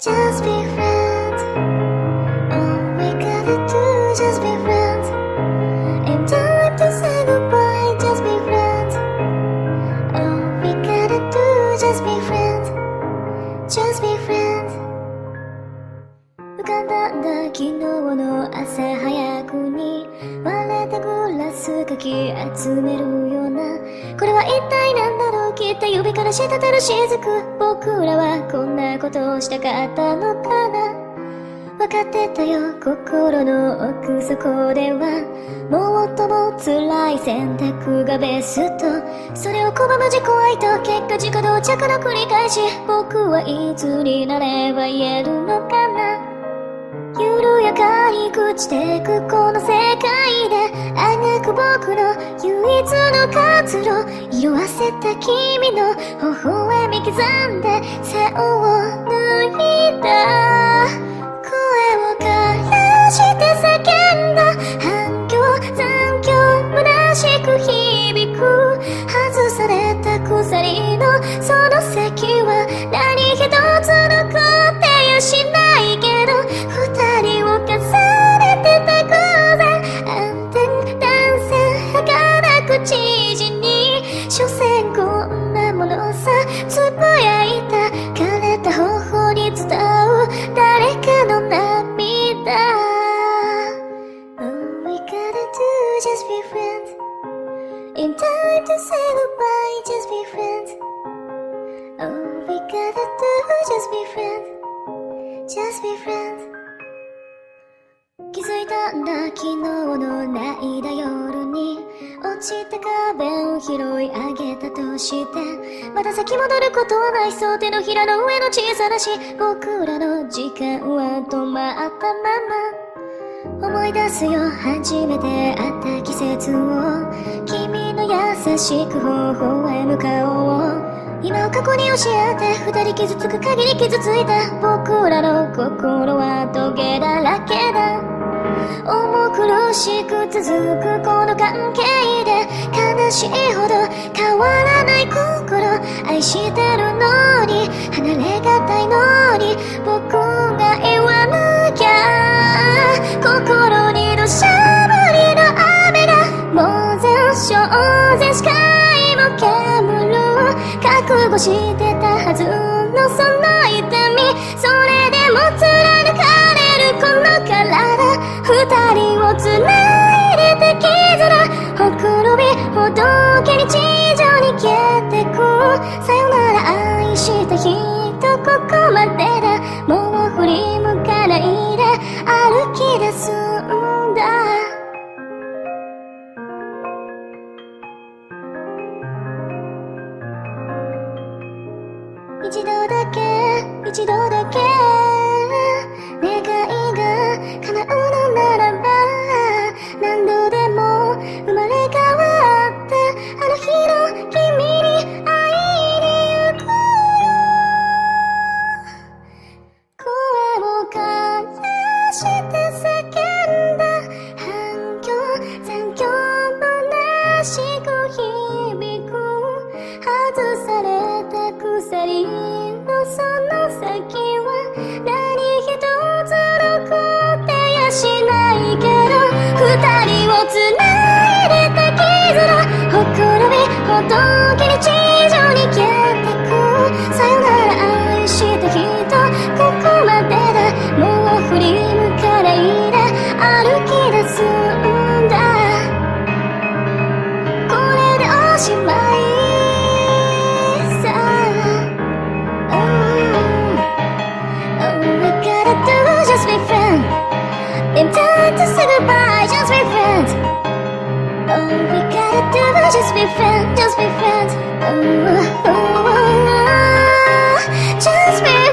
Just be friends. All we gotta do, just be friends. In time to say goodbye, just be friends. All we gotta do, just be friends. Just be friends. 浮かんだんだ昨日の朝早くに割れたグラスかき集めるようなこれは一体何だろうきっと指 から滴る雫僕らはこんなことをしたかったのかな。分かってたよ心の奥底ではもっとも辛い選択がベスト。それを拒む自己愛と結果自己同着の繰り返し僕はいつになれば言えるのかな。緩やかに朽ちてくこの世界であがく僕の唯一の活路。色あせた君の微笑み刻んで背を抜いた just be friends. Just be friends. 気づいたんだ昨日の泣いた夜に落ちた壁を拾い上げたとしてまた先戻ることはないそう手のひらの上の小さなし僕らの時間は止まったまま。思い出すよ初めて会った季節を。君の優しく微笑む顔を。今を過去に教えて二人傷つく限り傷ついた僕らの心はトゲだらけだ。重苦しく続くこの関係で悲しいほど変わらない心愛してるのに離れがたいのに僕が言わなきゃ。心に土砂降りの雨が猛然正然視界も煙る覚悟してたはずのその痛み。それでも貫かれるこの体二人を繋いでた絆。ほくろびほどけに地上に消えてくさよなら愛した人ここまで。一度だけ一度だけ。びほどけに地上に消えてく。さよなら愛した人ここまでだ。もう振り向かないで。歩き出す we gotta do just be friends, just be friends. Ooh, ooh, ooh, ooh. Just be